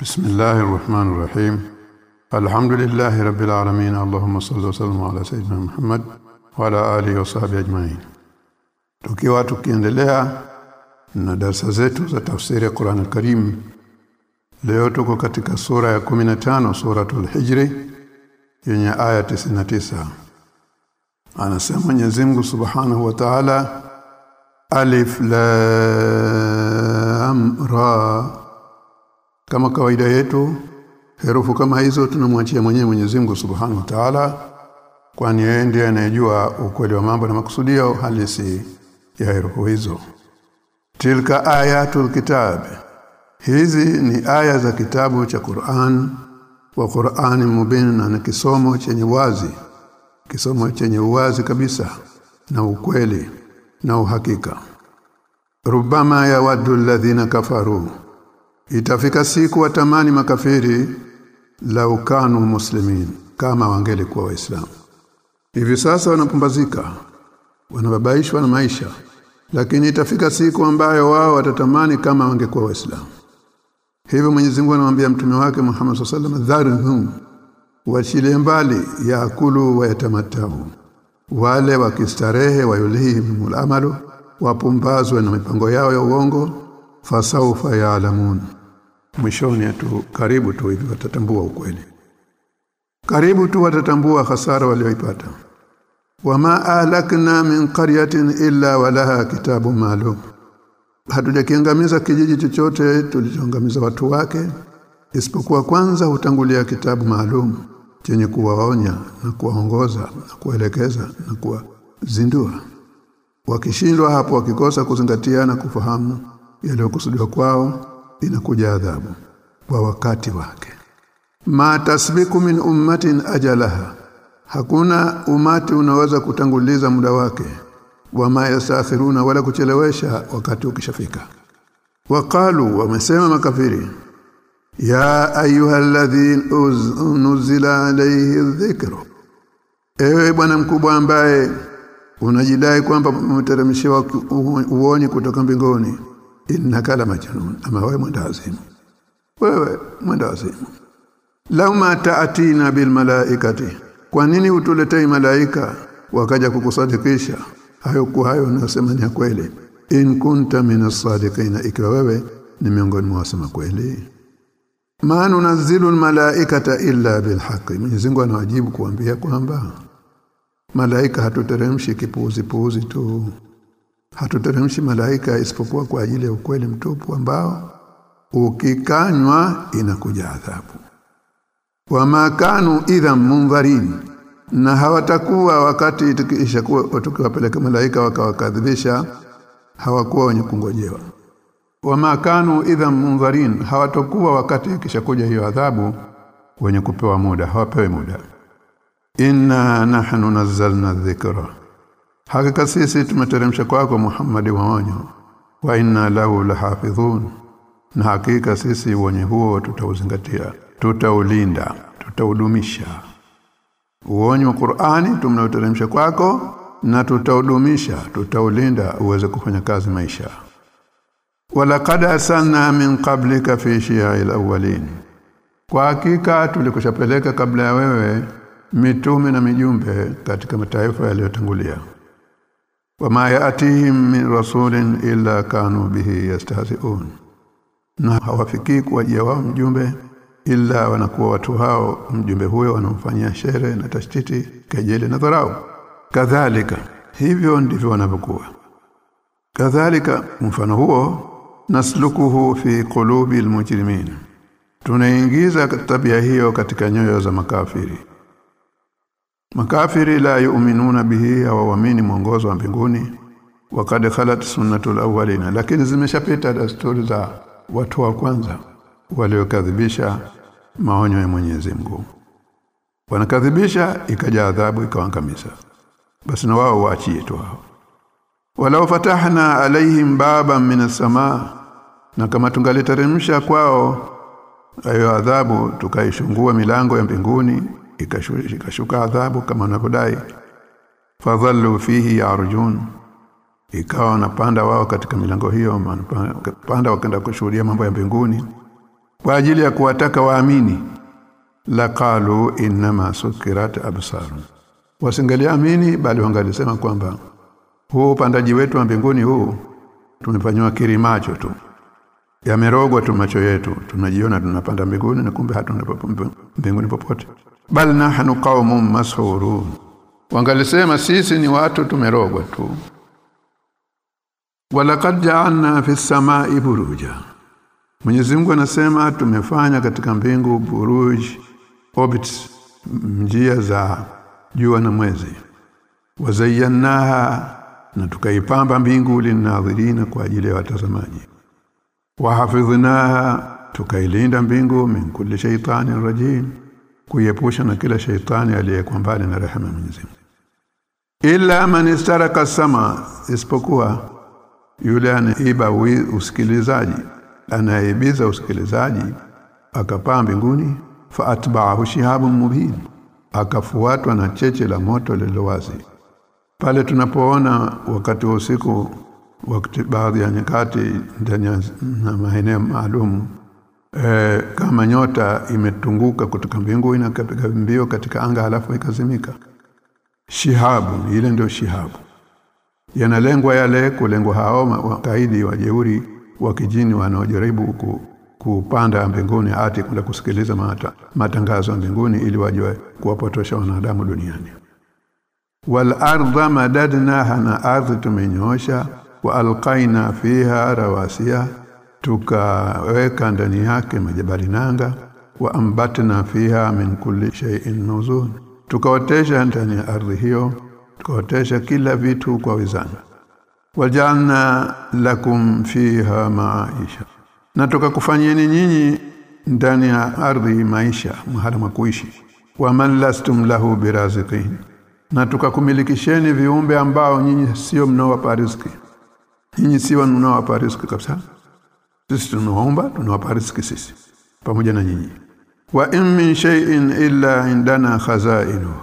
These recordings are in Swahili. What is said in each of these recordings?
بسم الله الرحمن الرحيم الحمد لله رب العالمين اللهم صل وسلم على سيدنا محمد وعلى اله وصحبه اجمعين tukiwa tukiendelea na darasa zetu za tafsiri ya Qur'an al-Karim leo tuko katika sura ya 15 suratul hijri yenye aya 99 anasema Mwenyezi Mungu Subhanahu wa Ta'ala alif lam ra kama kawaida yetu herufu kama hizo tunamwachia mwenyewe Mwenyezi Mungu Subhanahu wa Ta'ala kwani yeye ndiye anayejua ukweli wa mambo na makusudio halisi ya herufu hizo. Tilka ayatul kitab. Hizi ni aya za kitabu cha Qur'an wa Qur'ani mubin na ni kisomo chenye wazi kisomo chenye uwazi kabisa na ukweli na uhakika. Rubama ya wadu alladhina kafaru itafika siku watamani makafiri lau kanu muslimin kama wangelikuwa waislamu. Hivi sasa wanapumbazika wanababaishwa na maisha lakini itafika siku ambayo wao watatamani kama wangekuwa waislamu. Hivyo Mwenyezi Mungu anamwambia mtume wake Muhammad sallallahu alaihi wasallam dharhum wachile mbali yaakulu wa yatamatau. Wale wakistarehe wayulihimul amalu wapumbazwe na mipango yao ya uongo fasaufa yaalamun mwishoni tu karibu tu hivi watatambua ukweli. Karibu tu watatambua hasara walioipata. Wama alakna min qaryatin illa walaha kitabu maalum hatujakiangamiza kijiji chochote tulichoangamiza watu wake isipokuwa kwanza hutangulia kitabu maalum chenye kuwaonya na kuwaongoza na kuelekeza na kuwazindua. Wakishindwa hapo wakikosa kuzingatia na kufahamu yaliyokusudiwa kwao inakuja adhabu kwa wakati wake. Ma tasbiku min ummatin ajalaha hakuna umati unaweza kutanguliza muda wake wama yasafiruna wala kuchelewesha wakati ukishafika. Waqalu wamesema makafiri ya ayuha ladhi unzila alayhi dhikru ewe bwana mkubwa ambaye unajidai kwamba umeteremshiwa uoni kutoka mbinguni innaka la majnun ama wewe mwenda mwendawazimu wewe mwenda mwendawazimu lauma taatina bil malaikati kwa nini utuletei malaika wakaja kukusadikisha? Hayo kwa hayo nasema ni kweli. In kunta minas sadiqina ikiwa wewe ni miongoni mwa wasema kweli. Ma nunazzilu malaikata illa bilhaqi Mwenyezi Mungu anawajibu kuambia kwamba malaika hatuteremshi kipuuzi puuzi tu hatuteremshi malaika isipokuwa kwa ajili ya ukweli mtupu ambao ukikanywa inakuja adhabu. Wama kanu idha munzarin na hawatakuwa wakati tukishakuwa tukiwapeleka malaika wakawakadhibisha hawakuwa wenye kungojewa. Wama kanu idha munzarin hawatakuwa wakati ikishakuja hiyo adhabu wenye kupewa muda hawapewi muda. Inna nahnu nazzalna dhikra hakika sisi tumeteremsha kwako Muhammad wa onyo. Wa inna lahu lahafidhun. Na hakika sisi wenye huo tutauzingatia. Tutaulinda. Tutaudumisha. Uonyo wa Qur'ani tumnaoteremsha kwako na tutaudumisha. Tutaulinda uweze kufanya kazi maisha. Walaqad asanna min qablika fi shi'il awwalin. Kwa hakika tulikushapeleka kabla ya wewe mitume na mijumbe katika mataifa yaliyotangulia wama yaatihim min rasulin illa kanu bihi yastahzi'un. Na hawafikii kuwajia wao mjumbe ila wanakuwa watu hao mjumbe huyo wanamfanyia shere na tashtiti kejeli na dharau. Kadhalika hivyo ndivyo wanavyokuwa. Kadhalika mfano huo naslukuhu fi qulubi almujrimin. Tunaingiza tabia hiyo katika nyoyo za makafiri makafiri la yu'minuna bihi hawaamini mwongozo wa mbinguni. Wakad khalat sunnatul awwalina lakini zimeshapita dasturi za watu wa kwanza waliokadhibisha maonyo ya Mwenyezi Mungu. Wanakadhibisha ikaja adhabu ikawangamiza basi na wao waachie tu hao. Walau fatahna alaihim baban min samaa na kama tungaliteremsha kwao ayo adhabu tukaishungua milango ya mbinguni ikashuka adhabu kama wanavyodai. Fadhallu fihi yarjun. Ikawa wanapanda wao katika milango hiyo panda wakaenda kushuhudia mambo ya mbinguni. Kwa ajili ya kuwataka waamini. Laqalu inma sukirat absarun wasingaliamini bali wangalisema kwamba huu upandaji wetu wa mbinguni huu tumefanywa kirimacho tu. Yamerogwa tu macho yetu. Tunajiona tunapanda mbinguni na kumbe hatuna mbinguni popote bal nahnu qaumun mashurun wangalisema sisi ni watu tumerogwa tu. Walaqad ja'alna fi samai buruja. Mwenyezi Mungu anasema tumefanya katika mbingu buruj orbits njia za jua na mwezi. Wazayyanaha na tukaipamba mbingu linadhirina kwa ajili ya watazamaji. Wahafidhnaha tukailinda mbingu min kulli shaytanin rajim kuiepusha na kila shaitani aliyekuwa mbali na rehema Mwenyezi illa man istaraka sama isipokuwa yule anaiba usikilizaji anaibiza usikilizaji akapaa mbinguni fa atba'ahu shihabun mubin akafuatwa na cheche la moto lililowazi pale tunapoona wakati wa usiku wakati baadhi ya nyakati ndani ya maeneo maalum e, kama nyota imetunguka kutoka mbingu inakapiga mbio katika anga halafu ikazimika. Shihabu ile ndio shihabu. Yanalengwa yale kulengwa hao wakaidi wajeuri wa kijini wanaojaribu ku, kupanda mbinguni ati kula kusikiliza mata, matangazo ya mbinguni ili wajue kuwapotosha wanadamu duniani. Wal ardha madadnaha na ardhi tumenyosha wa alqaina fiha rawasiya tukaweka ndani yake majabali nanga wa ambatna fiha min kulli shay'in nuzun tukaotesha ndani ya ardhi hiyo tukaotesha kila vitu kwa wizana. Wajalna lakum fiha maisha. Na tukakufanyeni nyinyi ndani ya ardhi maisha mahala makuishi wa man lastum lahu biraziqin. Na tukakumilikisheni viumbe ambao nyinyi sio mnao wa riziki. Nyinyi sio wa riziki kabisa sisi tunaomba tunawapa riziki sisi pamoja na nyinyi. Wa in min shay'in illa indana khazainu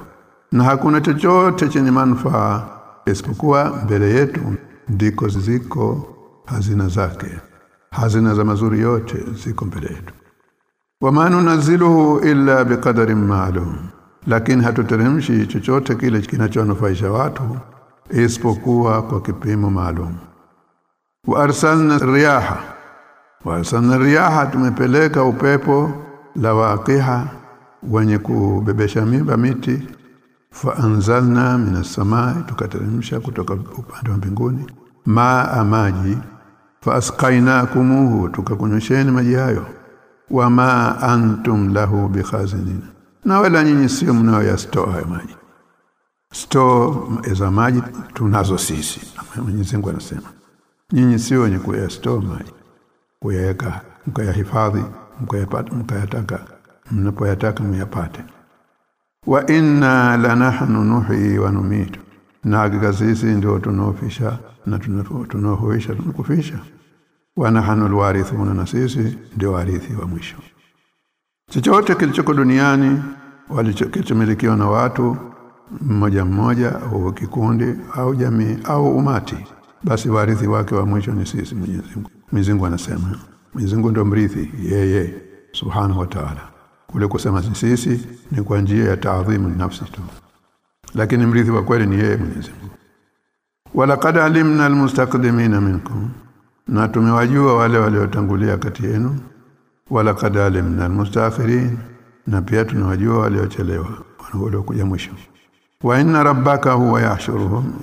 na hakuna chochote chenye manufaa isipokuwa mbele yetu ndiko ziko hazina zake. Hazina za mazuri yote ziko mbele yetu. Wama nunaziluhu illa biqadarin ma'lum lakini hatuteremshi chochote kile kinachonufaisha watu isipokuwa kwa kipimo maalum. Wa arsalna riyaha wa sanariaha tumepeleka upepo la waqiha wenye kubebesha mimba miti. Fa anzalna minas samai tukateremsha kutoka upande wa mbinguni. Maa maji fa asqainakumuhu tukakunyosheni maji hayo. Wa wama antum lahu bikhazinin. Na wala nyinyi sio mnaoyastoa hayo maji. Store za maji tunazo sisi Mwenyezi Mungu anasema. Nyinyi sio wenye kuya store maji kuyaweka mkayahifadhi mkayapata mkayataka. Mnapoyataka myapate wa inna lanahnu nuhi wa numitu na hakika sisi ndio tunaofisha na tunaohuisha tunakufisha. Wa nahnu alwarithuna na sisi ndio warithi wa mwisho. Chochote kilichoko duniani walichokimilikiwa na watu mmoja mmoja au kikundi au jamii au umati basi warithi wake wa mwisho ni sisi Mwenyezi Mungu Mungu anasema Mwenyezi ndio mrithi yeye subhanahu wa ta'ala. Kule kusema sisi ni kwa njia ya taadhimu nafsi tu. Lakini mrithi wa kweli ni yeye Mwenyezi Mungu. Walaqad alimna almustaqdimina minkum na tumewajua wale waliotangulia kati yenu. Walaqad alimna almustakhirin na pia tunawajua waliochelewa wanaokuja mwisho. Wa inna rabbaka huwa yahshuruhum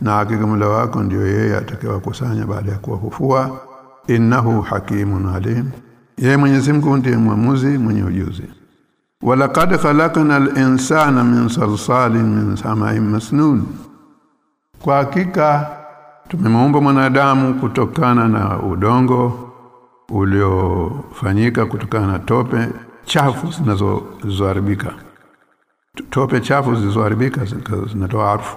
na hakika wako ndio yeye atakayewakusanya baada ya kuwafufua innahu hakimun alim. Yeye Mwenyezi Mungu ndiye mwamuzi mwenye ujuzi. Walaqad khalaqna al-insana min salsalin min sama'in masnun. Kwa hakika tumemuumba mwanadamu kutokana na udongo uliofanyika kutokana na tope chafu zinazoharibika. Tope chafu zilizoharibika zinatoa harufu.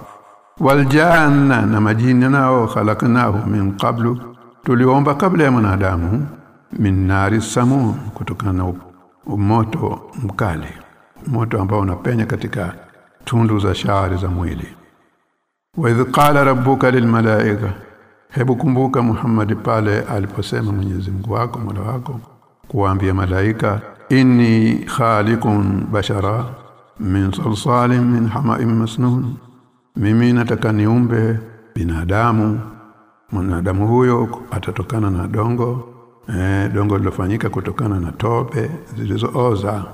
Waljanna na majini nao khalaqnahu min qablu tuliomba kabla ya mwanadamu min nari samu kutokana na moto mkali. Moto ambao unapenya katika tundu za shahari za mwili. Wa idh qala rabbuka lilmalaika hebu kumbuka Muhammad pale aliposema Mwenyezi Mungu wako Mola wako kuambia malaika inni khaliqun bashara min salsalin min hama'in masnun. Mimi nataka niumbe binadamu mwanadamu huyo atatokana na dongo eh, dongo lilofanyika kutokana na tope zilizooza.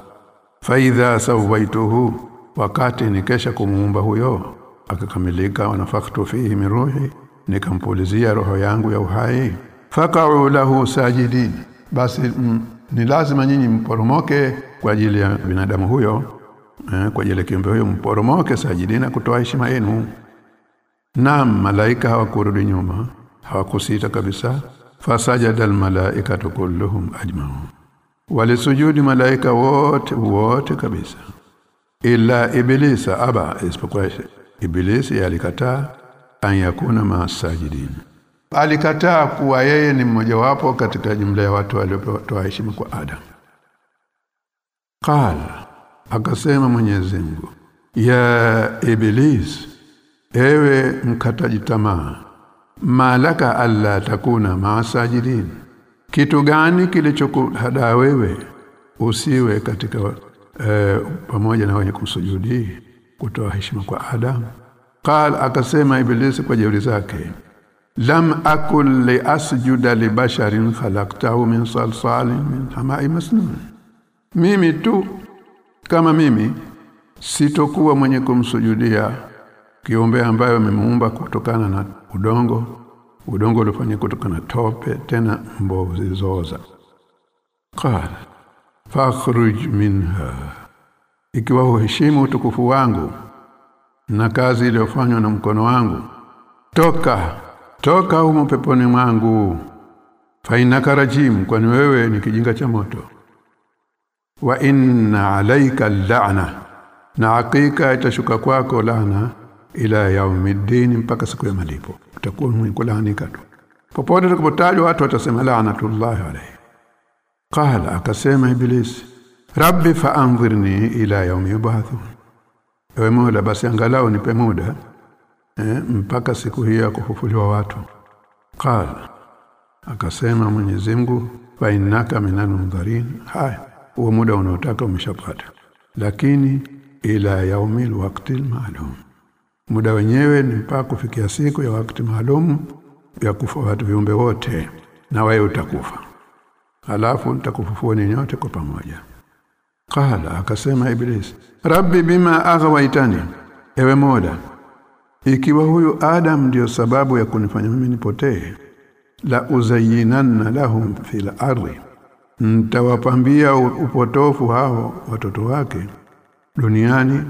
Faidha sawaituhu wakati nikesha kumuumba huyo akakamilika wanafaktu fihi miruhi nikampulizia roho yangu ya uhai. Fakau lahu sajidin basi mm, ni lazima nyinyi mporomoke kwa ajili ya binadamu huyo eh, kwa ajili ya kiumbe huyo mporomoke sajidina kutoa heshima yenu. Naam malaika hawakurudi nyuma hawakusita kabisa. Fasajada almalaikatu kulluhum ajma'un. Walisujudi malaika wote wote kabisa. Ila ibilisa aba isipokuwa ibilisi alikataa an yakuna masajidin. Alikataa kuwa yeye ni mmojawapo katika jumla ya watu waliotoa heshima kwa Adam. Qala akasema Mwenyezi Mungu ya iblis ewe mkataji tamaa malaka alla takuna masajidin kitu gani kilichokuhada wewe usiwe katika e, pamoja na wenye kumsujudi kutoa heshima kwa Adam? Qal akasema ibilisi kwa jeuri zake lam akul li asjuda li basharin khalaqtahu min salsalin min hama'i masnun. Mimi tu kama mimi sitokuwa mwenye kumsujudia kiumbe ambayo amemuumba kutokana na udongo udongo ulifanya kutoka na tope tena mbovu zilizooza. Qala fakhruj minha ikiwa uheshimu utukufu wangu na kazi iliyofanywa na mkono wangu toka toka humo peponi mwangu fainaka rajim kwani wewe ni kijinga cha moto. Wa inna alayka la'na na hakika itashuka kwako laana ila yaumiddin mpaka siku ya malipo. Utakuwa mwenye tu. Popote utakapotajwa watu watasema laanatullahi alayhi. Qala akasema iblisi rabbi faanzirni ila yaumi yubathun. Ewe mola basi angalau nipe muda eh, mpaka siku hiyo ya kufufuliwa watu. Qala akasema Mwenyezi Mungu fa innaka haya huo muda unaotaka umeshapata. Lakini ila yaumi waqtil maalum muda wenyewe ni mpaka kufikia siku ya wakati maalum ya kufa watu viumbe wote na wewe utakufa. Halafu nitakufufua ni nyote kwa pamoja. Kala akasema iblis rabbi bima aghwaitani ewe mola ikiwa huyu adam ndiyo sababu ya kunifanya mimi nipotee la uzayinanna lahum fil ardi ntawapambia upotofu hao watoto wake duniani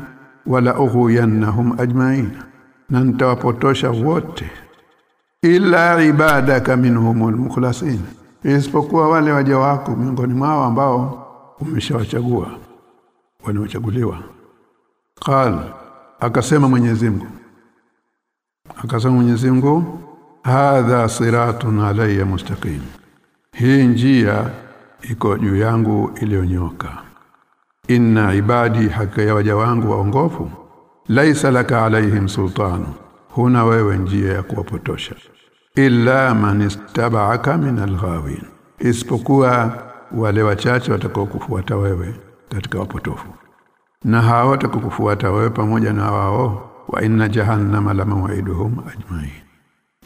wala ughuyannahum ajma'in na nitawapotosha wote. Ila ibadaka minhumul mukhlasin isipokuwa wale waja wako miongoni mwao ambao umeshawachagua wanaochaguliwa qal akasema Mwenyezi Mungu akasema Mwenyezi Mungu hadha siratun alayya mustaqim hii njia iko juu yangu iliyonyoka inna ibadi haka ya waja wangu waongofu. Laisa laka alaihim sultanu huna wewe njia ya kuwapotosha. Illa man istaba'aka min alghawin. Isipokuwa wale wachache watakaokufuata wewe katika wapotofu. Na hao watakokufuata wewe pamoja na wao wa inna jahannama la mawaiduhum ajmain.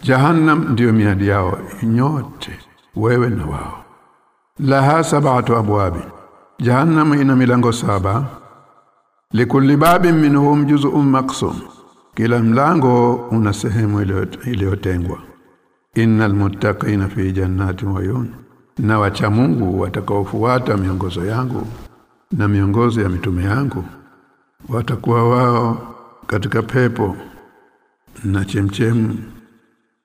Jahannam ndiyo miadi yao nyote wewe na wao. Laha sab'atu abwabi jahannam ina milango saba. Likulli babin minhum juz'un maqsum. Kila mlango una sehemu iliyotengwa innal muttaqina fi jannatin wa yun. Na wacha Mungu watakaofuata miongozo yangu na miongozo ya mitume yangu. Watakuwa wao katika pepo na chemchem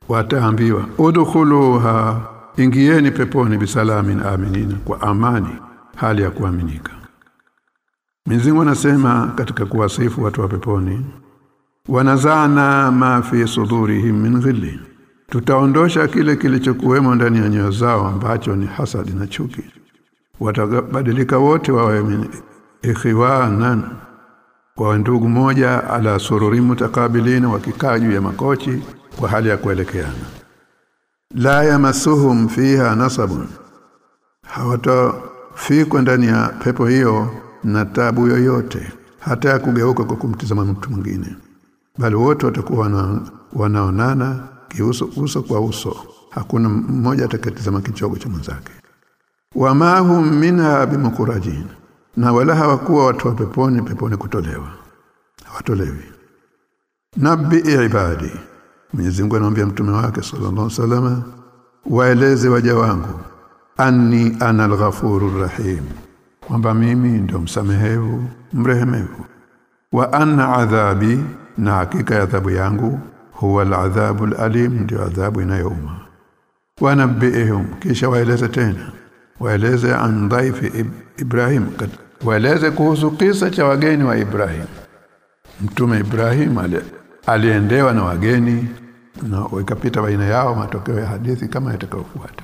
wataambiwa udkhuluha ingieni peponi bisalamin aminina kwa amani hali ya kuaminika. Mwenyezi anasema katika kuwasifu watu wa peponi wanazana ma fi sudurihim min ghilli tutaondosha kile kilichokuwemo ndani ya nyoyo zao ambacho ni hasadi na chuki. Watabadilika wote wawe ikhwanan kwa ndugu moja ala sururi mutakabilina wakikaa juu ya makochi kwa hali ya kuelekeana. La yamasuhum fiha nasabun hawatafikwa ndani ya pepo hiyo na tabu yoyote hata ya kugeuka kwa kumtizama mtu mwingine. Bali wote watakuwa wana, wanaonana kiuso uso kwa uso. Hakuna mmoja atakayetazama kichogo cha mwenzake. Wama hum minha bimukurajin. Na wala hawakuwa watu wa peponi peponi kutolewa. Hawatolewi. Nabi ibadi. Mwenyezi Mungu anamwambia mtume wake sallallahu alaihi wasallam waeleze waja wangu anni ana al rahim. Kwamba mimi ndio msamehevu mrehemevu wa anna adhabi na hakika ya adhabu yangu huwa al-adhabu al-alim ndio adhabu inayouma. Wanabihum kisha waeleze tena. Waeleze an dhaifi Ibrahim waeleze kuhusu kisa cha wageni wa Ibrahim. Mtume Ibrahim aliendewa na wageni na ikapita baina yao matokeo ya hadithi kama yatakayofuata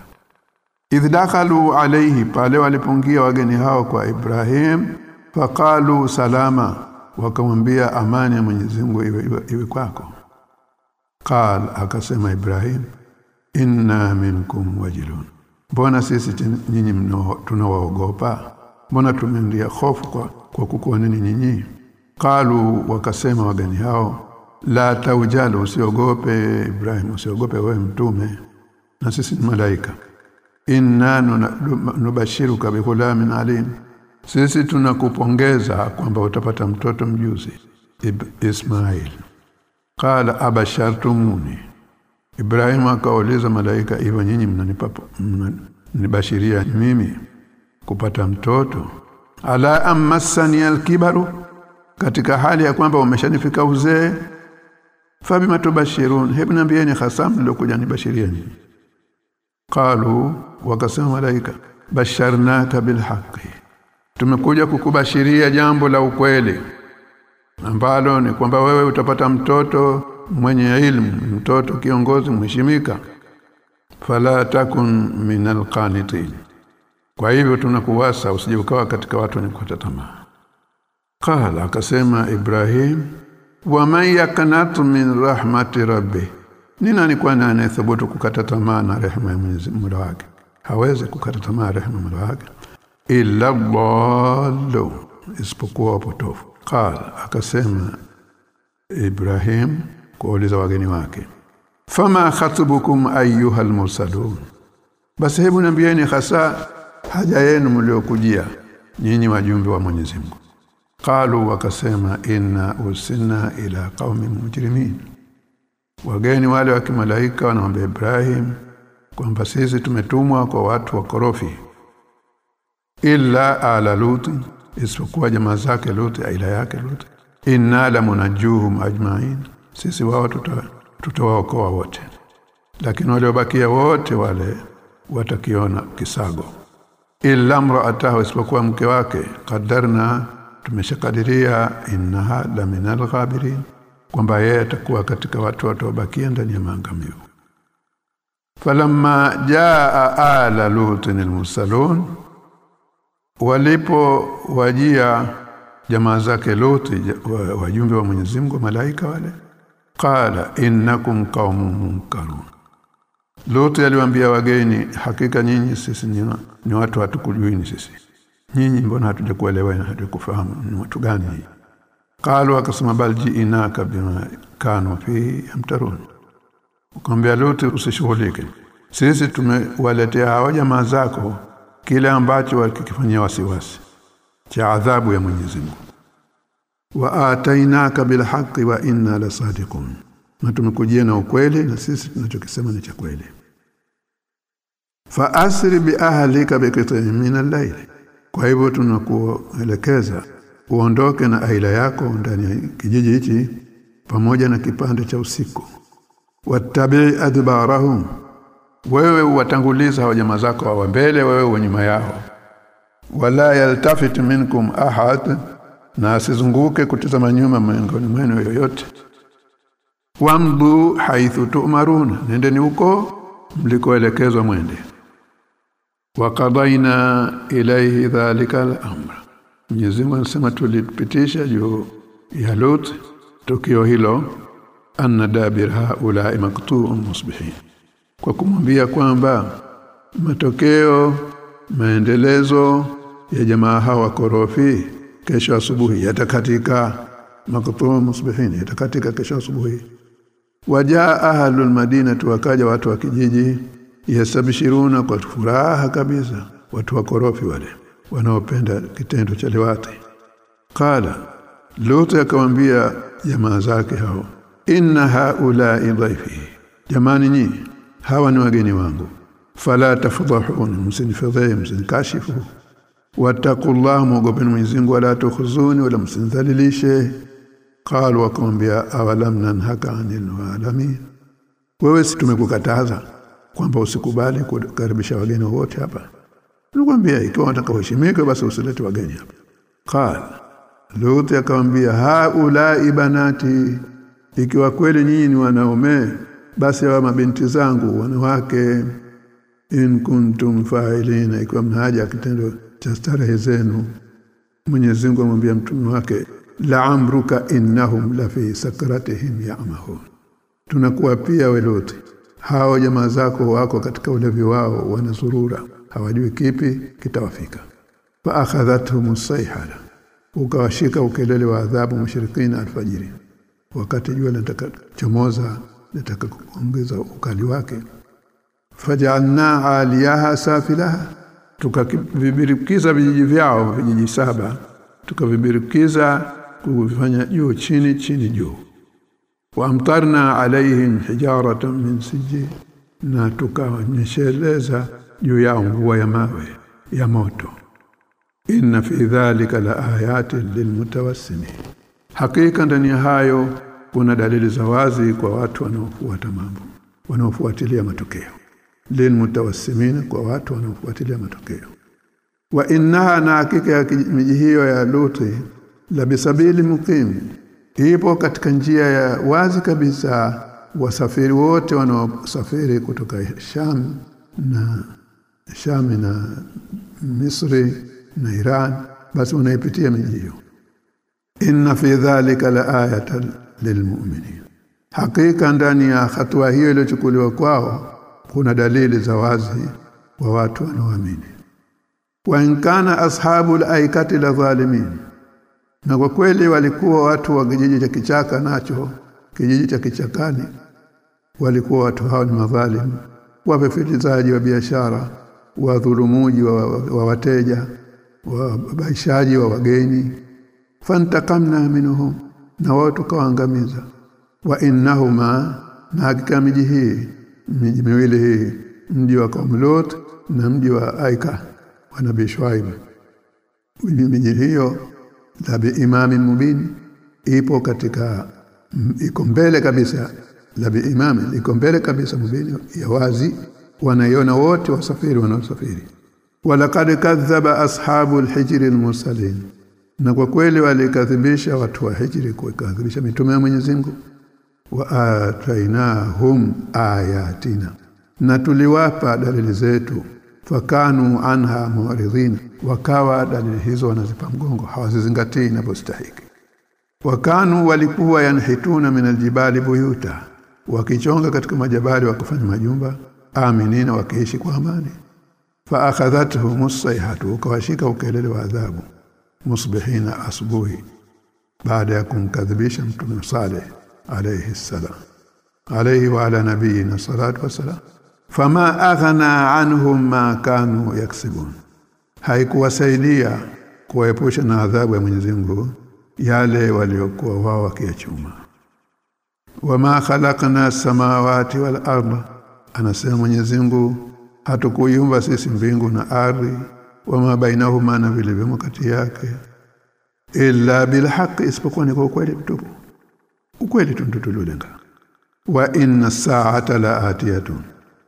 idh dakhalu alayhi pale walipongia wageni hao kwa Ibrahim faqalu salama wakamwambia amani ya Mwenyezi Mungu iwe, iwe, iwe kwako. Qal akasema Ibrahim inna minkum wajilun. Mbona sisi nyinyi tunawaogopa? Mbona tumendia hofu kwa, kwa kukuwa nini nyinyi? Qalu wakasema wageni hao la taujalu usiogope Ibrahim usiogope wewe mtume. Na sisi ni malaika inna nubashiruka bighulamin alim. Sisi tunakupongeza kwamba utapata mtoto mjuzi Ismail. Qala abashartumuni. Ibrahim akauliza malaika hivyo nyinyi mnanipa mnanibashiria mimi kupata mtoto? Ala amassani alkibaru? Katika hali ya kwamba umeshanifika uzee. Fabima tubashirun? Hebu niambieni hasa ndio nibashiria nyinyi qalu wakasema malaika basharnaka bilhaqi. Tumekuja kukubashiria jambo la ukweli ambalo ni kwamba wewe utapata mtoto mwenye ilmu mtoto kiongozi mheshimika. Fala takun min alqanitin kwa hivyo tunakuwasa usije ukawa katika watu wenye kukata tamaa. Qala akasema ibrahim wa man yakanatu min rahmati rabbi ni nani kwani anayethubutu kukata tamaa na rehema ya Mwenyezi Mungu wake? Hawezi kukata tamaa rehema ya wake. Illa dhallu isipokuwa wapotofu. Qala akasema Ibrahim kuuliza wageni wake fama khatubukum ayyuhal mursalun basi hebu niambieni hasa haja yenu mliokujia nyinyi wajumbe wa Mwenyezi Mungu. Qalu wakasema inna usina ila qaumi mujrimin wageni wale wa kimalaika wanamwambia Ibrahim kwamba sisi tumetumwa kwa watu wa korofi. Illa ala lut isipokuwa jamaa zake lut aila yake lut. Inna la munajuhum ajmain sisi wao tutawaokoa wote. Lakini wale wabakia wote wale watakiona kisago. Illa mraatahu isipokuwa mke wake. Qadarna tumeshakadiria innaha la minal ghabirin kwamba yeye atakuwa katika watu watabakia ndani ya maangamivu falamma jaa ala lutin almursalun walipo wajia jamaa zake Luti wajumbe wa Mwenyezi Mungu malaika wale qala innakum qaumun munkarun. Luti aliwaambia wageni hakika nyinyi sisi ni, ni watu hatukujuini sisi. Nyinyi mbona hatujakuelewa na hatukufahamu ni watu gani qalu akasema bal jiinaka bima kanu fi amtarun ukamwambia Luti usishughulike. Sisi tumewaletea hawa jamaa zako kile ambacho walikifanyia wasiwasi. Cha adhabu ya Mwenyezi Mungu. Wa atainaka bil haqqi wa inna lasadiqun na tumekujia na ukweli na sisi tunachokisema ni cha kweli. Fa asri bi ahlika bi min al-layl. Kwa hivyo tunakuelekeza uondoke na aila yako ndani ya kijiji hichi pamoja na kipande cha usiku. Wattabi adbarahum. Wewe uwatanguliza hao jamaa zako wa mbele wewe wa nyuma yao. Wala yaltafit minkum ahad na asizunguke kutazama nyuma miongoni mwenu yoyote. Wamdu haithu tu'maruna nendeni huko mlikoelekezwa mwende. Wakadaina ilaihi dhalika al-amr Mwenyezi Mungu anasema tulipitisha juu ya Lut tukio hilo anna dabir haula maktu'un musbihin. Kwa kumwambia kwamba matokeo maendelezo ya jamaa hawa korofi kesho asubuhi yatakatika. Maktuu musbihin yatakatika kesho asubuhi. Wajaa ahlul madina wakaja watu wa kijiji yasabishiruna kwa furaha kabisa watu wa korofi wale wanaopenda kitendo cha liwati. Qala Lut akamwambia jamaa zake hao inna haula dhaifi. Jamani nyinyi hawa ni wageni wangu. Fala tafdhahun msinifadhi msinikashifu. Wattaqullaha muogopeni Mungu wala tukhuzuni wala msinidhalilishe. Qalu wakamwambia awalam nanhaka anil alamin wewe si tumekukataza kwamba usikubali kukaribisha wageni wote hapa nikwambia ikiwa unataka uheshimike basi usilete wageni hapa. Qala Lut akamwambia haula ibanati ikiwa kweli nyinyi ni wanaume basi hawa mabinti zangu wanawake in kuntum fa'ilina ikiwa mnahaja kitendo cha starehe zenu Mwenyezi Mungu amwambia mtume wake la amruka innahum la fi sakratihim ya'mahun. Tunakuwa pia welote hao jamaa zako wako katika ulevi wao wanazurura hawajui kipi kitawafika. Fa akhadhatuhum sayhara ukawashika ukelele wa adhabu mushrikina alfajiri. Wakati jua linataka chomoza linataka kuongeza ukali wake. Fajalna aliyaha safilaha tukavibirikiza vijiji vyao vijiji saba tukavibirikiza kuvifanya juu chini chini juu. Waamtarna alaihim hijaratan min sijil na tukawanyesheleza juu yao mvua ya mawe ya moto. Inna fi dhalika la ayatin lilmutawassimin hakika ndani hayo kuna dalili za wazi kwa watu wanaofuata mambo wanaofuatilia matokeo. Lilmutawassimin kwa watu wanaofuatilia matokeo. Wa innaha na hakika ya miji hiyo ya Luti la bisabili muqim ipo katika njia ya wazi kabisa wasafiri wote wanaosafiri kutoka Sham na Sham na Misri na Iran basi unaipitia miji hiyo. Inna fi dhalika la ayatan lilmu'minin hakika ndani ya hatua hiyo iliyochukuliwa kwao kuna dalili za wazi kwa watu wanaoamini. Wa inkana ashabul aikati la zalimin na kwa kweli walikuwa watu wa kijiji cha kichaka nacho kijiji cha kichakani. Walikuwa watu hao ni madhalimu wapefilizaji wa biashara wadhulumuji wa, wa, wa wateja wabaishaji wa wageni. Fantakamna minhum na wao tukawaangamiza. Wa innahuma na hakika miji hii miji miwili hii mji wa Qomlot na mji wa Aika wa Nabii Shuaib. Miji hiyo la bi imami mubin ipo katika iko mbele kabisa la bi imami iko mbele kabisa mubini ya wazi wanaiona wote wasafiri wanaosafiri. Walaqad kadhaba ashabu hijri almursalin. Na kwa kweli walikadhibisha watu wa hijri kuikadhibisha mitume ya Mwenyezi Mungu. Wa atainahum ayatina. Na tuliwapa dalili zetu. Fakanu anha muridhin. Wakawa dalili hizo wanazipa mgongo hawazizingatii inapostahiki wakanu walikuwa yanhituna min aljibali buyuta. Wakichonga katika majabali wakafanya majumba aminina wakiishi kwa amani. Fa akhadhathu as-sayhatu ukawashika ukelele wa adhabu. Musbihina asubuhi baada ya kumkadhibisha mtume Saleh alayhi salam. Alayhi wa ala nabiyina salatu wassalam. Fama aghna anhum ma kanu yaksibun. Haikuwasaidia kuwaepusha na adhabu ya Mwenyezi Mungu yale waliokuwa wao wakiyachuma wama khalaqna samawati wal arda anasema Mwenyezi Mungu hatukuiumba sisi mbingu na ardhi wama bainahuma na vile vimo kati yake illa bilhaq isipokuwa ni kwa ukweli mtupu. Ukweli tuntutulenga wa inna sa'ata la atiyatun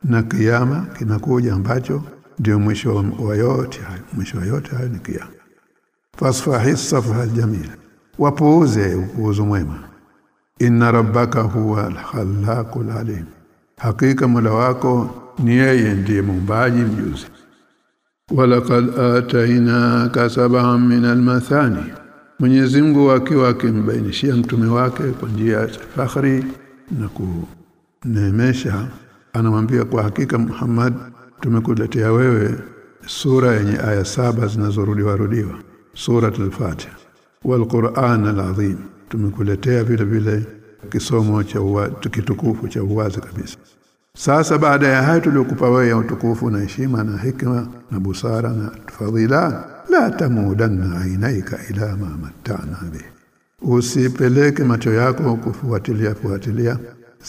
na kiyama kinakuja ambacho ndio mwisho wa yote hayo mwisho wa yote hayo ni kiyama. Fasfahi safha aljamil wapuuze upuuzo mwema. Inna rabbaka huwa alkhallaqul alim hakika mola wako ni yeye ndiye muumbaji mjuzi. Walaqad atainaka sab'an min almathani. Mwenyezi Mungu akiwa akimbainishia mtume wake kwa njia ya fakhri na kuneemesha. Anamwambia kwa hakika Muhammad tumekuletea wewe sura yenye aya saba zinazorudiwa rudiwa. Suratul fatiha. Wal qur'an al-azim. Tumekuletea vile vile kisomo cha kitukufu cha uwazi kabisa. Sasa baada ya hayo tuliokupa wewe ya utukufu na heshima na hikma na busara na fadhila la tamudanna ainaika ila ma matana bi usipeleke macho yako kufuatilia fuatilia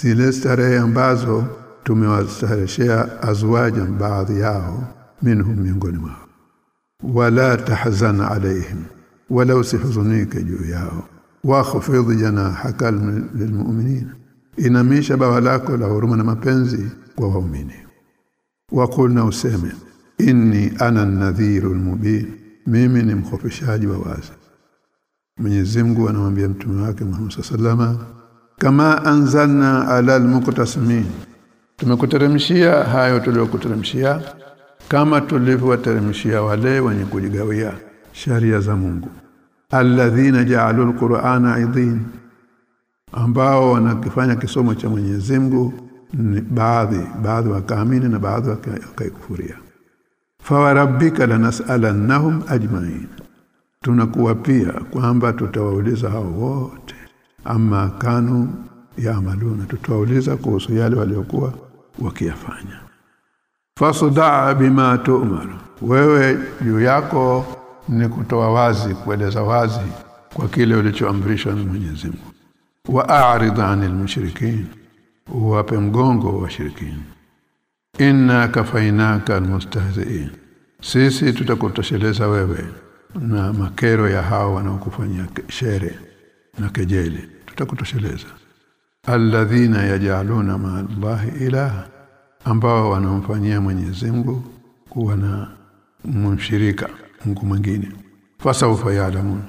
zile starehe ambazo tumewastareshea azwaja baadhi yao minhum miongoni mwao. Wala tahzan alaihim wala usihuzunike juu yao wakhfidh janahaka lilmu'minin. Inamisha bawa lako la huruma na mapenzi kwa waumini. Wakulna useme inni ana an-nadhirul mubin mimi ni mkhofishaji wa wazi. Mwenyezi Mungu anamwambia mtume wake Muhammad sallama kama anzalna ala almuqtasimin. Tumekuteremshia hayo tuliyokuteremshia kama tulivyowateremshia wale wenye kujigawia sharia za Mungu alladhina ja'alul qur'ana idhin ambao wanakifanya kisomo cha Mwenyezi Mungu ni baadhi baadhi wakaamini na baadhi wakaikufuria. Fawarabbika lanas'alannahum ajma'in tunakuwa pia kwamba tutawauliza hao wote. Ama kanu yaamaluna tutawauliza kuhusu yale waliokuwa wakiyafanya. Fasudaa bima tu'mar wewe juu yako ni kutoa wazi kueleza wazi kwa kile ulichoamrishwa na Mwenyezi Mungu. Wa a'rid 'anil mushrikeen wape mgongo wa shirikini inna kafainaka almustahzi'in sisi tutakutosheleza wewe na makero ya hao wanaokufanyia shere na kejeli. Tutakutosheleza. Alladhina yaj'aluna ma Allah ilaha ambao wanamfanyia Mwenyezi Mungu kuwa na mshirika Mungu mwingine. Fasawfa ya'lamun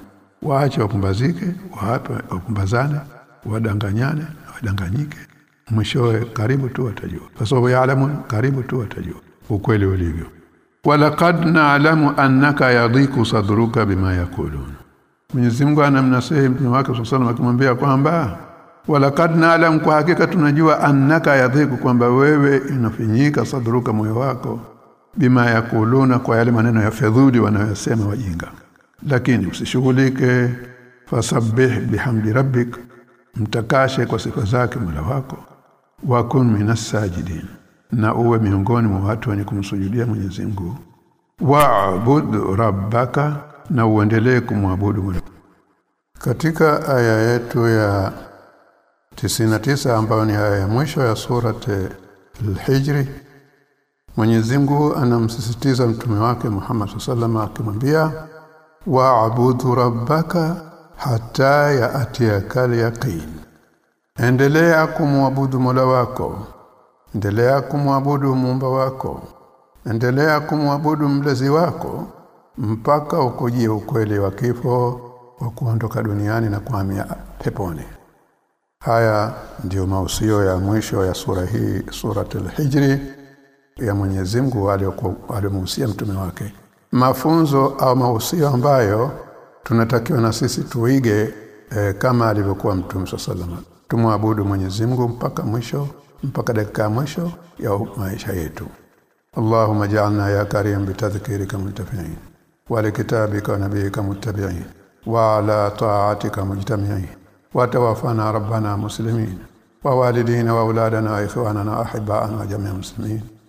waache wapumbazike waape wapumbazane wadanganyane wadanganyike. Mwishowe karibu tu watajua. Fasawfa ya'lamun karibu tu watajua. Ukweli ulivyo. Walaqad naalamu annaka yadhiku sadruka bima yakulun Mwenyezi Mungu anamnasihi mtume wake sallallahu akimwambia kwamba walaqad naalamu kwa hakika tunajua annaka yadhiku kwamba wewe inafinyika sadruka moyo wako bima yakuluna kwa yale maneno ya fedhuli wanayosema wajinga. Lakini usishughulike fasabbih bihamdi rabbik mtakashe kwa sifa zake Mola wako. Wa kun minas na uwe miongoni mwa watu wenye kumsujudia Mwenyezi Mungu. Wa'bud rabbaka na uendelee kumwabudu Mola katika aya yetu ya 99 ambayo ni aya ya mwisho ya surate al-Hijri Mwenyezi Mungu anamsisitiza mtume wake Muhammad sallallahu akimwambia wa'budu rabbaka hata ya'tiyaka al-yaqin. Endelea kumwabudu Mola wako. Endelea kumwabudu muumba wako. Endelea kumwabudu mlezi wako mpaka ukujie ukweli wa kifo wa kuondoka duniani na kuhamia peponi. Haya ndiyo mausio ya mwisho ya sura hii suratul hijri ya Mwenyezi Mungu aliyomhusia mtume wake. Mafunzo au mausio ambayo tunatakiwa na sisi tuige e, kama alivyokuwa mtume sallallahu tumwabudu Mwenyezi Mungu mpaka mwisho mpaka dakika ya mwisho ya maisha yetu. Allahumma ja'alna ya karim bitadhkirika muntafi'in wa likitabika wa nabiyyika muttabi'in wa ala ta'atika mujtami'in wa tawaffana rabbana muslimin wa walidina wa auladana wa ikhwanana ahibba'ana wa jami'a muslimin